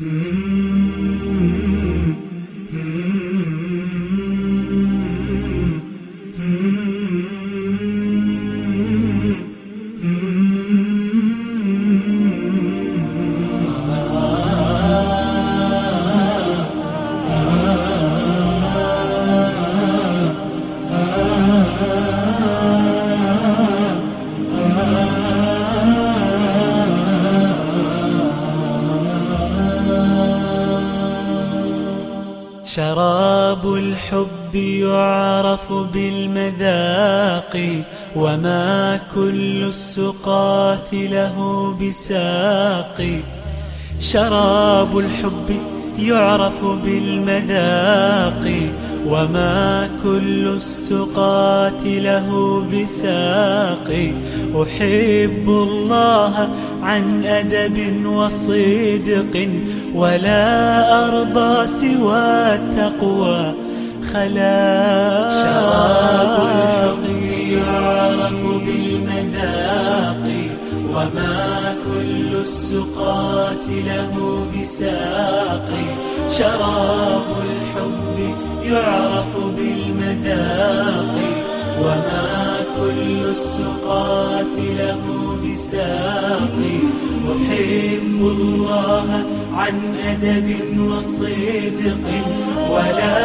Mm-hmm. شراب الحب يعرف بالمذاق وما كل السقات له بساق. شراب الحب يعرف بالمذاق وما كل السقات له بساق. أحب الله عن أدب وصدق ولا أرضى سوى التقوى. خلاق السقات له بساق. شراب الحب يعرف بالمذاق. وما كل السقات له بساق. أحب الله عن أدب وصدق. ولا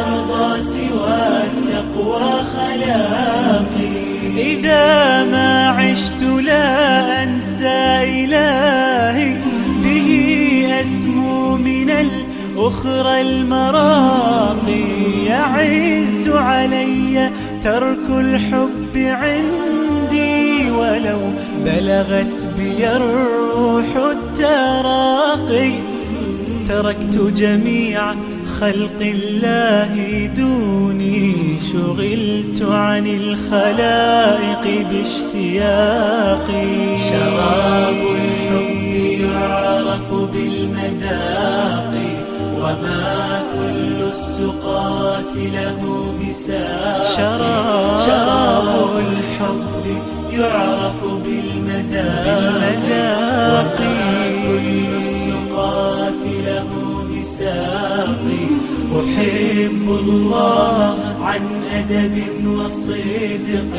أرضى سوى التقوى خلاقي إذا ما عشت لا أنسى إلهي. الأخرى المراقي يعز علي ترك الحب عندي ولو بلغت بي الروح التراقي. تركت جميع خلق الله دوني شغلت عن الخلائق باشتياقي. شراب الحب يعرف بالمذاق وما كل السقات له بساق. شراب, الحب يعرف بالمذاق وما كل السقات له بساق. أحب الله عن أدب وصدق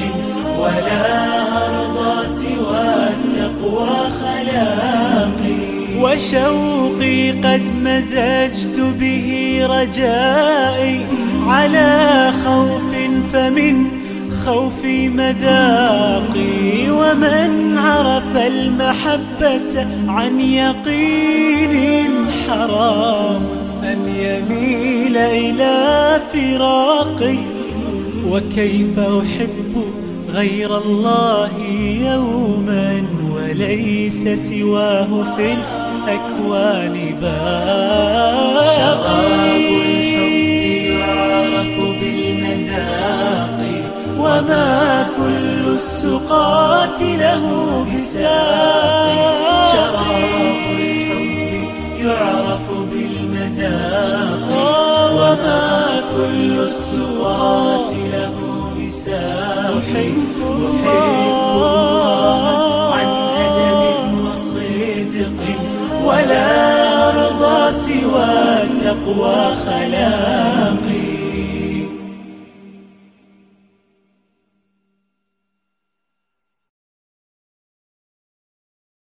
ولا أرضى سوى التقوى خلاقي وشوقي قد مزجت به رجائي على خوف فمن خوفي مذاقي ومن عرف المحبة عن يقين حرام أن يميل إلى فراقي. وكيف أحب غير الله يوما وليس سواه في الأكوان باقي شراب الحب يعرف بالمذاق وما كل السقات له بساق. شراب الحب يعرف بالمذاق وما كل السقات له بساق. أحب التقوى خلاقي.